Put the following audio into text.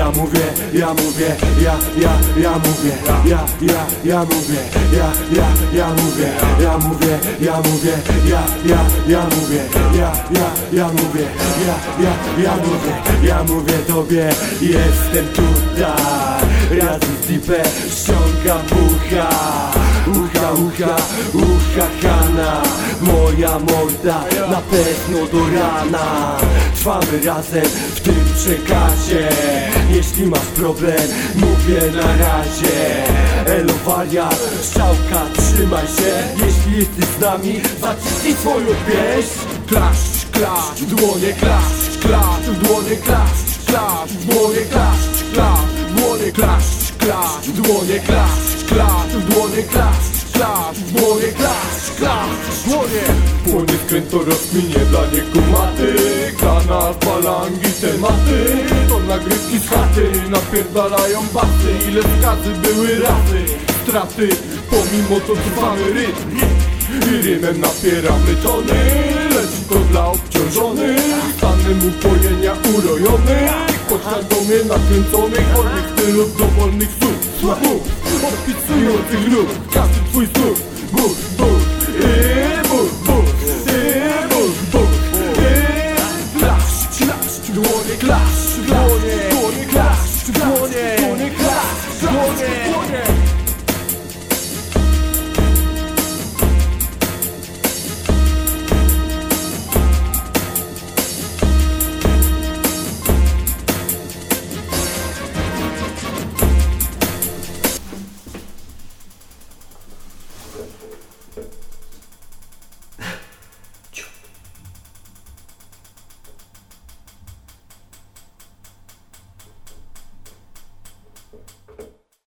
mówię, ja mówię, ja, ja, ja mówię, ja, ja, ja mówię, ja, ja, ja mówię, ja mówię, ja mówię, ja, ja, ja mówię, ja, ja, ja mówię, ja, ja, ja mówię, ja mówię tobie, jestem tutaj, razem z Dipę ściągam ucha, ucha, ucha, ucha Hanna, moja morda na pewno do rana, trwamy razem w tym przekazie, jeśli masz problem, mówię na razie, elo wariat, strzałka, trzymaj się, jeśli jesteś z nami, zaciśnij swoją pieśń, Klaszcz, klaszcz, w dłonie klaszcz, klaszcz, w dłonie klaszcz, klaszcz, w dłonie klaszcz, klaszcz, w dłonie klaszcz, klaszcz, w dłonie klaszcz, klaszcz, w dłonie klaszcz, klaszcz, w dłonie klaszcz, klaszcz, w dłonie. Płonie skręto rozkminie dla niekumaty, kanał, falangi, tematy, to nagrywki z chaty, napierdalają basy, ile skazy były razy, straty, pomimo to trwamy rytm. I rymem napieramy tony Lecz dla obciążonych Stanem upojenia urojonych Podświadomie nakręconych Wolnych stylów dowolnych słów Słów Odpisujących lub Każdy twój słów Bóg, Bóg I Bóg, Bóg I Bóg, Bóg I. Klaszcz, klaszcz Dłonie klaszcz Dłonie, dłonie klaszcz Dłonie, dłonie klaszcz Dłonie, dłonie